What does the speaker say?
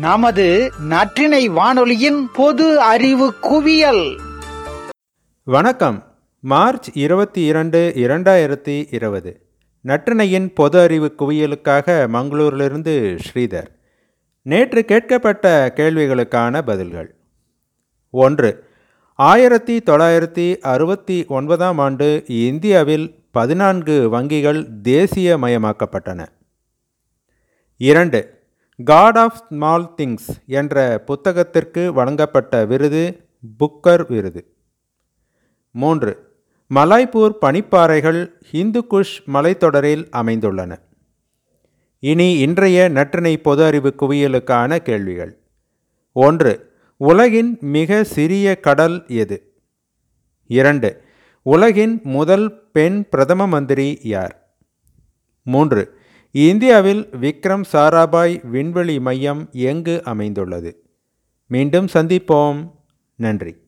நமது நற்றினை வானொலியின் பொது அறிவு குவியல். வணக்கம். மார்ச் இருபத்தி இரண்டு இரண்டாயிரத்தி இருபது. நற்றினையின் பொது அறிவு குவியலுக்காக மங்களூரிலிருந்து ஸ்ரீதர். நேற்று கேட்கப்பட்ட கேள்விகளுக்கான பதில்கள். ஒன்று ஆயிரத்தி தொள்ளாயிரத்தி அறுபத்தி ஒன்பதாம் ஆண்டு இந்தியாவில் பதினான்கு வங்கிகள் தேசியமயமாக்கப்பட்டன. இரண்டு காட் ஆஃப் ஸ்மால் திங்ஸ் என்ற புத்தகத்திற்கு வழங்கப்பட்ட விருது புக்கர் விருது. மூன்று மலாய்ப்பூர் பனிப்பாறைகள் ஹிந்து குஷ் மலைத்தொடரில் அமைந்துள்ளன. இனி இன்றைய நற்றினை பொது அறிவு குவியலுக்கான கேள்விகள். ஒன்று உலகின் மிக சிறிய கடல் எது? இரண்டு உலகின் முதல் பெண் பிரதம மந்திரி யார்? மூன்று இந்தியாவில் விக்ரம் சாராபாய் விண்வெளி மையம் எங்கு அமைந்துள்ளது? மீண்டும் சந்திப்போம். நன்றி.